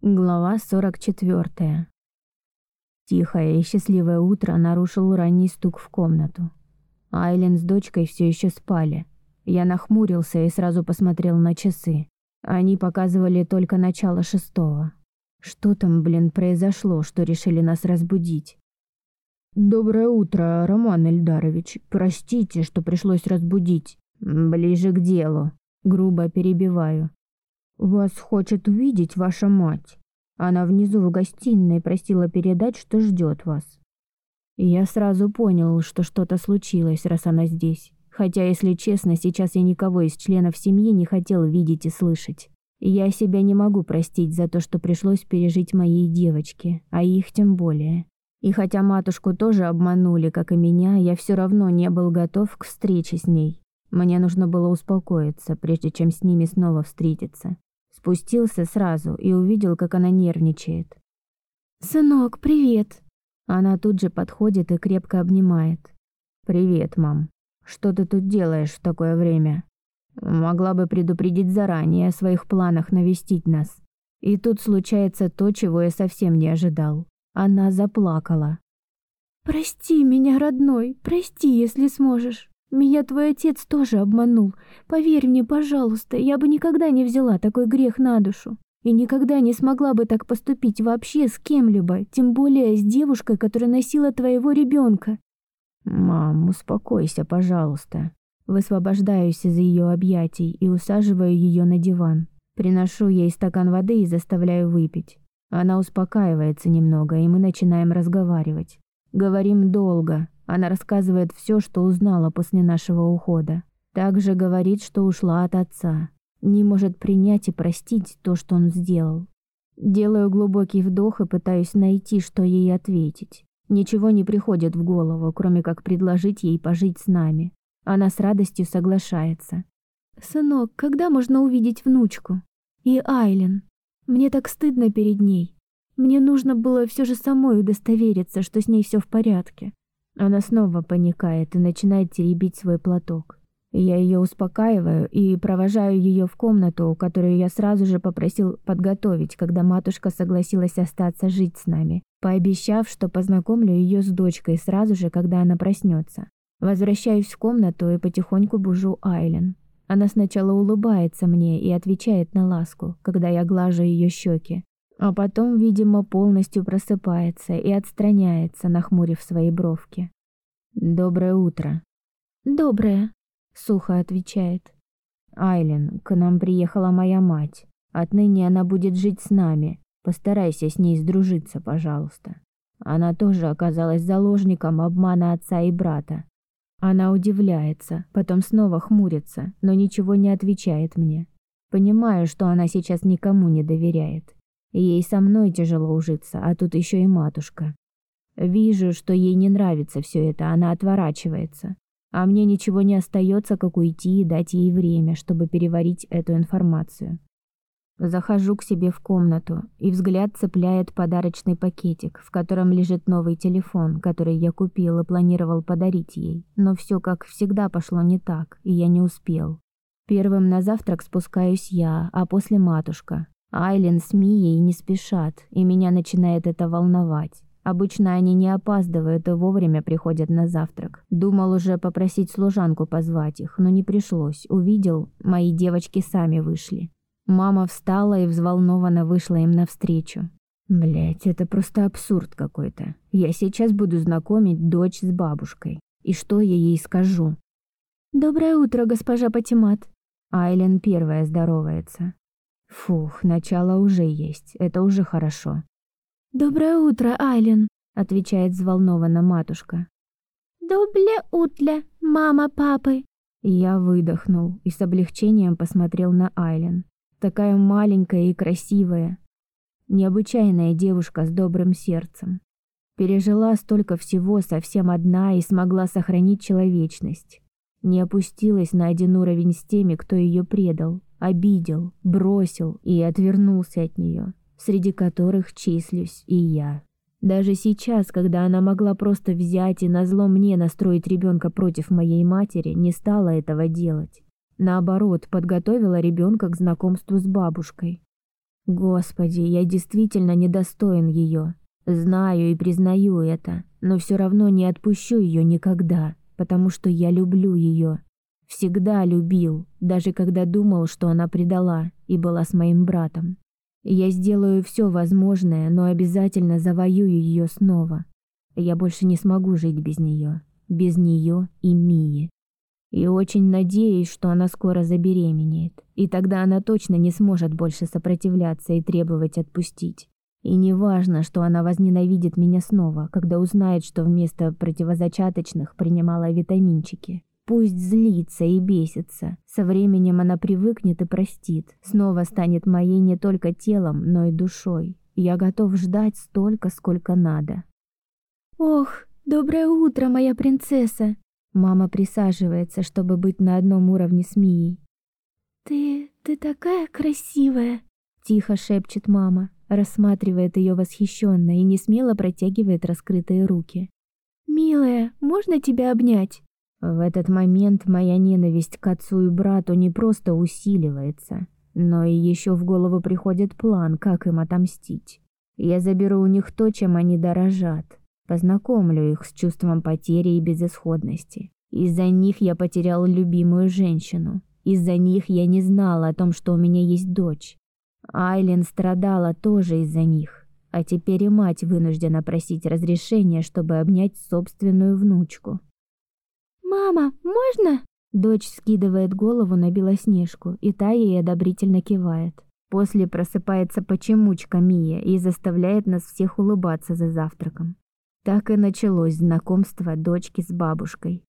Глава 44. Тихое и счастливое утро нарушил ранний стук в комнату. Айлен с дочкой все еще спали. Я нахмурился и сразу посмотрел на часы. Они показывали только начало шестого. Что там, блин, произошло, что решили нас разбудить? Доброе утро, Роман Эльдарович. Простите, что пришлось разбудить. Ближе к делу. Грубо перебиваю. Вас хочет увидеть ваша мать. Она внизу в гостиной просила передать, что ждет вас. я сразу понял, что что-то случилось, раз она здесь. Хотя, если честно, сейчас я никого из членов семьи не хотел видеть и слышать. Я себя не могу простить за то, что пришлось пережить моей девочке, а их тем более. И хотя матушку тоже обманули, как и меня, я все равно не был готов к встрече с ней. Мне нужно было успокоиться, прежде чем с ними снова встретиться. Спустился сразу и увидел, как она нервничает. «Сынок, привет!» Она тут же подходит и крепко обнимает. «Привет, мам. Что ты тут делаешь в такое время? Могла бы предупредить заранее о своих планах навестить нас. И тут случается то, чего я совсем не ожидал. Она заплакала. «Прости меня, родной, прости, если сможешь. Меня твой отец тоже обманул. Поверь мне, пожалуйста, я бы никогда не взяла такой грех на душу. И никогда не смогла бы так поступить вообще с кем-либо, тем более с девушкой, которая носила твоего ребенка. Мам, успокойся, пожалуйста. Высвобождаюсь из ее объятий и усаживаю ее на диван. Приношу ей стакан воды и заставляю выпить. Она успокаивается немного, и мы начинаем разговаривать. Говорим долго, она рассказывает все, что узнала после нашего ухода. Также говорит, что ушла от отца. Не может принять и простить то, что он сделал. Делаю глубокий вдох и пытаюсь найти, что ей ответить. Ничего не приходит в голову, кроме как предложить ей пожить с нами. Она с радостью соглашается. «Сынок, когда можно увидеть внучку? И Айлен? Мне так стыдно перед ней. Мне нужно было все же самой удостовериться, что с ней все в порядке. Она снова паникает и начинает теребить свой платок. Я ее успокаиваю и провожаю ее в комнату, которую я сразу же попросил подготовить, когда матушка согласилась остаться жить с нами, пообещав, что познакомлю ее с дочкой сразу же, когда она проснется. Возвращаюсь в комнату и потихоньку бужу Айлен. Она сначала улыбается мне и отвечает на ласку, когда я глажу ее щеки, а потом, видимо, полностью просыпается и отстраняется, нахмурив свои бровки. «Доброе утро». «Доброе», — сухо отвечает. «Айлен, к нам приехала моя мать. Отныне она будет жить с нами. Постарайся с ней сдружиться, пожалуйста». Она тоже оказалась заложником обмана отца и брата. Она удивляется, потом снова хмурится, но ничего не отвечает мне. Понимаю, что она сейчас никому не доверяет. Ей со мной тяжело ужиться, а тут еще и матушка. Вижу, что ей не нравится все это, она отворачивается. А мне ничего не остается, как уйти и дать ей время, чтобы переварить эту информацию. Захожу к себе в комнату, и взгляд цепляет подарочный пакетик, в котором лежит новый телефон, который я купил и планировал подарить ей. Но все как всегда пошло не так, и я не успел. Первым на завтрак спускаюсь я, а после матушка. Айлен с Мией не спешат, и меня начинает это волновать. Обычно они не опаздывают и вовремя приходят на завтрак. Думал уже попросить служанку позвать их, но не пришлось. Увидел, мои девочки сами вышли. Мама встала и взволнованно вышла им навстречу. Блять, это просто абсурд какой-то. Я сейчас буду знакомить дочь с бабушкой. И что я ей скажу? Доброе утро, госпожа Патимат. Айлен первая здоровается. Фух, начало уже есть, это уже хорошо. «Доброе утро, Айлен», — отвечает взволнованно матушка. «Доброе утро, мама папы». Я выдохнул и с облегчением посмотрел на Айлен. Такая маленькая и красивая. Необычайная девушка с добрым сердцем. Пережила столько всего совсем одна и смогла сохранить человечность. Не опустилась на один уровень с теми, кто ее предал, обидел, бросил и отвернулся от нее, среди которых числюсь и я. Даже сейчас, когда она могла просто взять и назло мне настроить ребенка против моей матери, не стала этого делать. Наоборот, подготовила ребенка к знакомству с бабушкой. Господи, я действительно недостоин ее. Знаю и признаю это, но все равно не отпущу ее никогда, потому что я люблю ее. Всегда любил, даже когда думал, что она предала и была с моим братом. Я сделаю все возможное, но обязательно завоюю ее снова. Я больше не смогу жить без нее, без нее и Мии. И очень надеюсь, что она скоро забеременеет, и тогда она точно не сможет больше сопротивляться и требовать отпустить. И не важно, что она возненавидит меня снова, когда узнает, что вместо противозачаточных принимала витаминчики. Пусть злится и бесится. Со временем она привыкнет и простит. Снова станет моей не только телом, но и душой. Я готов ждать столько, сколько надо. Ох, доброе утро, моя принцесса. Мама присаживается, чтобы быть на одном уровне с Мией. Ты, ты такая красивая, тихо шепчет мама, рассматривает ее восхищенно и не смело протягивает раскрытые руки. Милая, можно тебя обнять? В этот момент моя ненависть к отцу и брату не просто усиливается, но и еще в голову приходит план, как им отомстить. Я заберу у них то, чем они дорожат, познакомлю их с чувством потери и безысходности. Из-за них я потерял любимую женщину. Из-за них я не знала о том, что у меня есть дочь. Айлен страдала тоже из-за них. А теперь и мать вынуждена просить разрешения, чтобы обнять собственную внучку. «Мама, можно?» Дочь скидывает голову на Белоснежку, и та ей одобрительно кивает. После просыпается почемучка Мия и заставляет нас всех улыбаться за завтраком. Так и началось знакомство дочки с бабушкой.